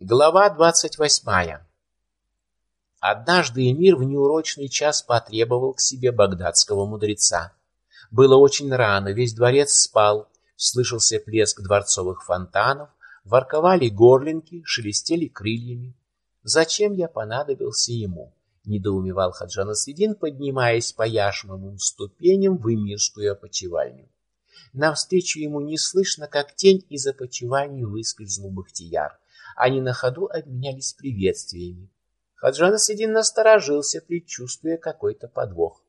Глава двадцать восьмая. Однажды эмир в неурочный час потребовал к себе багдадского мудреца. Было очень рано, весь дворец спал, слышался плеск дворцовых фонтанов, ворковали горлинки, шелестели крыльями. Зачем я понадобился ему? недоумевал Хаджан Асвидин, поднимаясь по яшмовым ступеням в эмирскую опочивальню. Навстречу ему неслышно, как тень из опочивальни выскользнул Бахтияр. Они на ходу обменялись приветствиями. Хаджан Асвидин насторожился, предчувствуя какой-то подвох.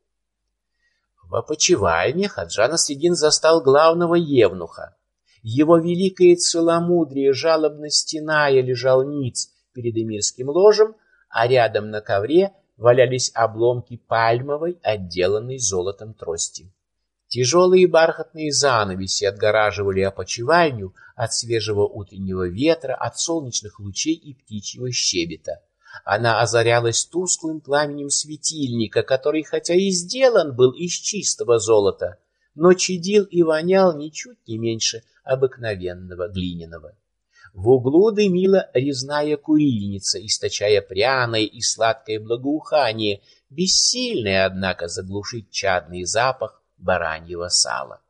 В опочивальне Хаджан Асвидин застал главного евнуха. Его великое целомудрие, жалобно стеная, лежал ниц перед эмирским ложем, а рядом на ковре валялись обломки пальмовой, отделанной золотом трости. Тяжелые бархатные занавеси отгораживали опочивальню от свежего утреннего ветра, от солнечных лучей и птичьего щебета. Она озарялась тусклым пламенем светильника, который, хотя и сделан был из чистого золота, но чадил и вонял ничуть не меньше обыкновенного глиняного. В углу дымила резная курильница, источая пряное и сладкое благоухание, бессильное, однако, заглушить чадный запах бараньего сала.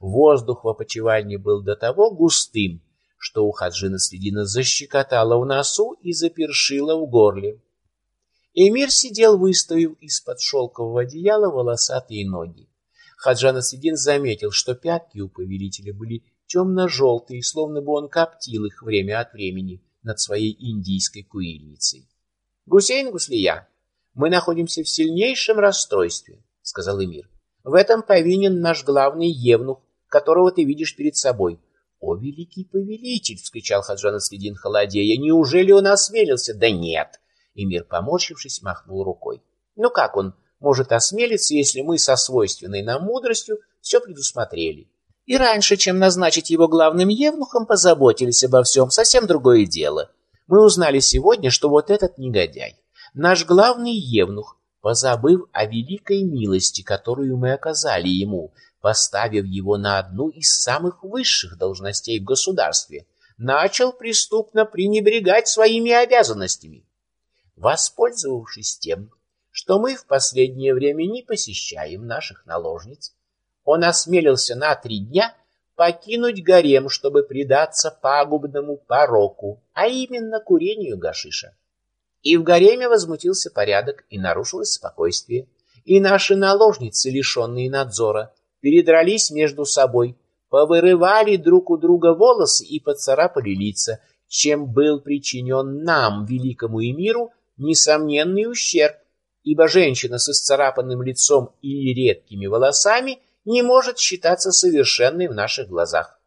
Воздух в опочивальне был до того густым, что у Хаджина Следина защекотало в носу и запершило в горле. Эмир сидел, выставив из-под шелкового одеяла волосатые ноги. Хаджан Следин заметил, что пятки у повелителя были темно-желтые, словно бы он коптил их время от времени над своей индийской куильницей. «Гусейн Гуслия, мы находимся в сильнейшем расстройстве», — сказал Эмир. «В этом повинен наш главный евнух, которого ты видишь перед собой». «О, великий повелитель!» — вскричал Хаджан Следин холодея. «Неужели он осмелился?» «Да нет!» Эмир, поморщившись, махнул рукой. «Ну как он может осмелиться, если мы со свойственной нам мудростью все предусмотрели? И раньше, чем назначить его главным евнухом, позаботились обо всем. Совсем другое дело. Мы узнали сегодня, что вот этот негодяй, наш главный евнух, позабыв о великой милости, которую мы оказали ему, поставив его на одну из самых высших должностей в государстве, начал преступно пренебрегать своими обязанностями. Воспользовавшись тем, что мы в последнее время не посещаем наших наложниц, он осмелился на три дня покинуть гарем, чтобы предаться пагубному пороку, а именно курению гашиша. И в гареме возмутился порядок, и нарушилось спокойствие. И наши наложницы, лишенные надзора, передрались между собой, повырывали друг у друга волосы и поцарапали лица, чем был причинен нам, великому эмиру, несомненный ущерб, ибо женщина с исцарапанным лицом и редкими волосами — не может считаться совершенной в наших глазах.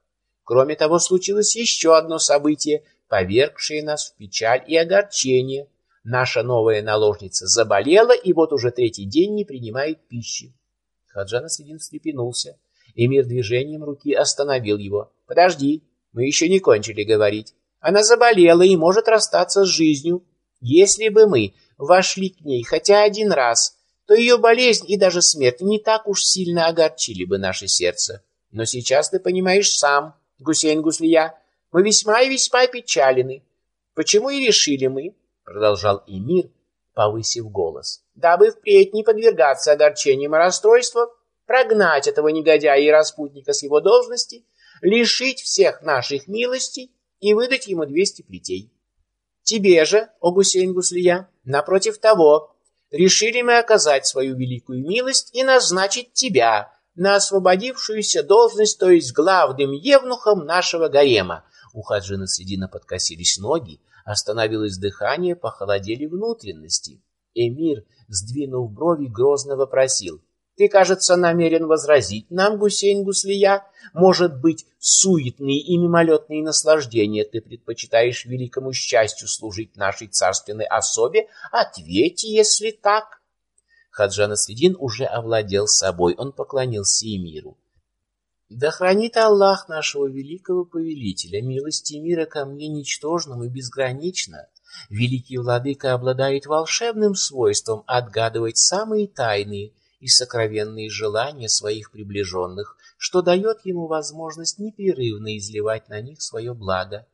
Кроме того, случилось еще одно событие, повергшее нас в печаль и огорчение. Наша новая наложница заболела и вот уже третий день не принимает пищи. Хаджан Асвидин встрепенулся. Эмир движением руки остановил его. «Подожди, мы еще не кончили говорить. Она заболела и может расстаться с жизнью. Если бы мы вошли к ней хотя один раз, то ее болезнь и даже смерть не так уж сильно огорчили бы наше сердце. Но сейчас ты понимаешь сам, Гусейн Гуслия, мы весьма и весьма печалены. Почему и решили мы, продолжал Эмир, повысив голос, дабы впредь не подвергаться огорчениям и расстройствам, прогнать этого негодяя и распутника с его должности, лишить всех наших милостей и выдать ему двести плетей. Тебе же, о Гусейн Гуслия, напротив того, решили мы оказать свою великую милость и назначить тебя на освободившуюся должность, то есть главным евнухом нашего гарема. У Хаджина Средина подкосились ноги, остановилось дыхание, похолодели внутренности. Эмир, сдвинув брови, грозно вопросил. Ты, кажется, намерен возразить нам, Гусейн Гуслия? Может быть, суетные и мимолетные наслаждения ты предпочитаешь великому счастью служить нашей царственной особе? Ответь, если так. Хаджан Асвидин уже овладел собой, он поклонился Эмиру. Да хранит Аллах нашего великого повелителя, милости мира ко мне ничтожному и безгранично. Великий владыка обладает волшебным свойством отгадывать самые тайные, и сокровенные желания своих приближенных, что дает ему возможность непрерывно изливать на них свое благо.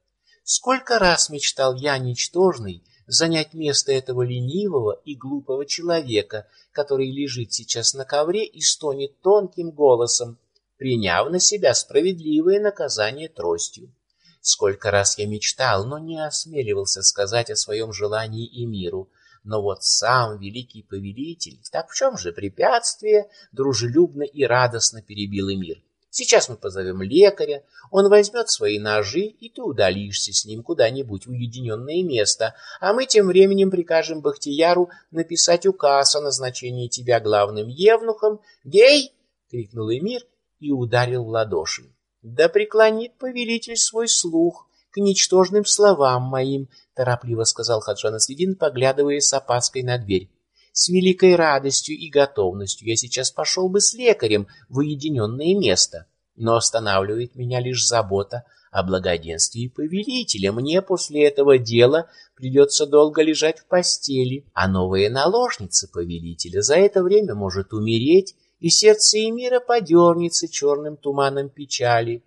Сколько раз мечтал я, ничтожный, занять место этого ленивого и глупого человека, который лежит сейчас на ковре и стонет тонким голосом, приняв на себя справедливое наказание тростью. Сколько раз я мечтал, но не осмеливался сказать о своем желании и миру. Но вот сам великий повелитель, так в чем же препятствие, дружелюбно и радостно перебил и мир. Сейчас мы позовем лекаря, он возьмет свои ножи, и ты удалишься с ним куда-нибудь в уединенное место, а мы тем временем прикажем Бахтияру написать указ о назначении тебя главным евнухом. «Гей!» — крикнул Эмир и ударил в ладоши. Да преклонит повелитель свой слух к ничтожным словам моим, торопливо сказал Хаджан Аслидин, поглядывая с опаской на дверь. С великой радостью и готовностью я сейчас пошел бы с лекарем в уединенное место, но останавливает меня лишь забота о благоденствии повелителя. Мне после этого дела придется долго лежать в постели, а новая наложница повелителя за это время может умереть и сердце Эмира подернется черным туманом печали.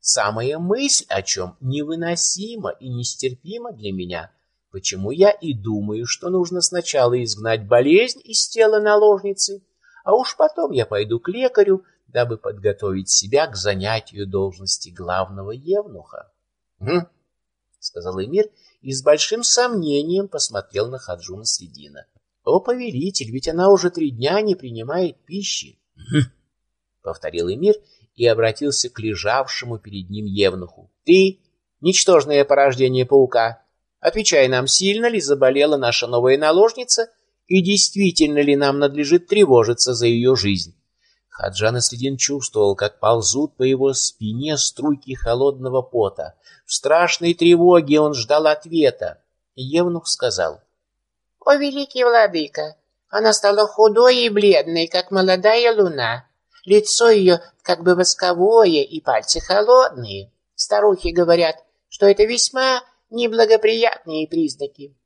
Самая мысль о чем невыносима и нестерпима для меня, почему я и думаю, что нужно сначала изгнать болезнь из тела наложницы, а уж потом я пойду к лекарю, дабы подготовить себя к занятию должности главного евнуха. Сказал Эмир и с большим сомнением посмотрел на Хаджуна Средина. «О, повелитель, ведь она уже три дня не принимает пищи!» «Хм!» — повторил Эмир и обратился к лежавшему перед ним Евнуху. «Ты, ничтожное порождение паука, отвечай нам, сильно ли заболела наша новая наложница и действительно ли нам надлежит тревожиться за ее жизнь?» Хаджан Аследин чувствовал, как ползут по его спине струйки холодного пота. В страшной тревоге он ждал ответа. Евнух сказал, «О, великий владыка, она стала худой и бледной, как молодая луна. Лицо ее как бы восковое и пальцы холодные. Старухи говорят, что это весьма неблагоприятные признаки.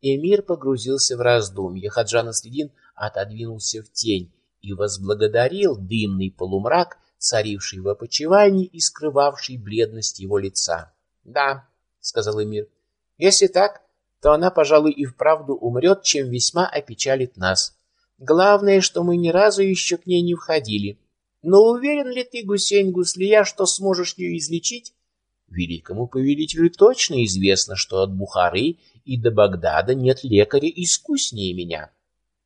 Эмир погрузился в раздумье. Хаджан Следин отодвинулся в тень и возблагодарил дымный полумрак, царивший в опочивальне и скрывавший бледность его лица. «Да», — сказал Эмир, — «если так, то она, пожалуй, и вправду умрет, чем весьма опечалит нас. Главное, что мы ни разу еще к ней не входили. Но уверен ли ты, Гусейн Гуслия, что сможешь ее излечить? Великому повелителю точно известно, что от Бухары и до Багдада нет лекаря искуснее меня.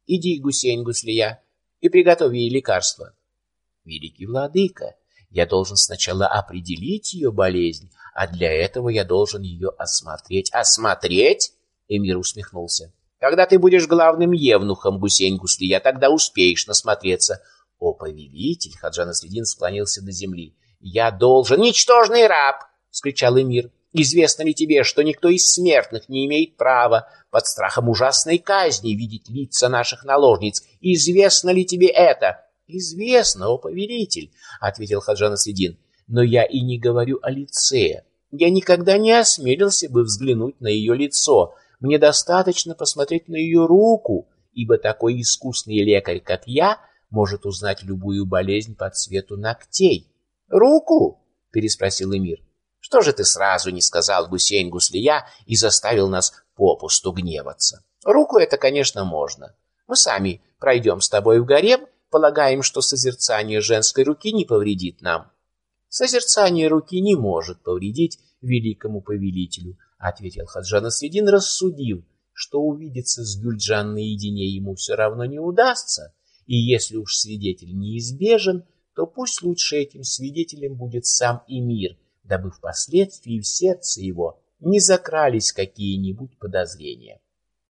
Иди, Гусейн Гуслия, и приготовь ей лекарство. Великий владыка, я должен сначала определить ее болезнь, а для этого я должен ее осмотреть. Осмотреть? Эмир усмехнулся. Когда ты будешь главным евнухом, Гусейн Гуслия, тогда успеешь насмотреться. О, повелитель! Хаджан Аследин склонился до земли. Я должен... Ничтожный раб! Скричал Эмир. Известно ли тебе, что никто из смертных не имеет права под страхом ужасной казни видеть лица наших наложниц? Известно ли тебе это? Известно, о повелитель, ответил Хаджан Аследин. Но я и не говорю о лице. Я никогда не осмелился бы взглянуть на ее лицо, мне достаточно посмотреть на ее руку, ибо такой искусный лекарь, как я, может узнать любую болезнь по цвету ногтей. «Руку?» — переспросил Эмир. «Что же ты сразу не сказал, Гусейн Гуслия, и заставил нас попусту гневаться? Руку это, конечно, можно. Мы сами пройдем с тобой в гарем, полагаем, что созерцание женской руки не повредит нам». «Созерцание руки не может повредить великому повелителю», ответил Хаджан Асвидин, рассудив, что увидеться с Гюльджан наедине ему все равно не удастся, и если уж свидетель неизбежен, то пусть лучше этим свидетелем будет сам Эмир, дабы впоследствии в сердце его не закрались какие-нибудь подозрения.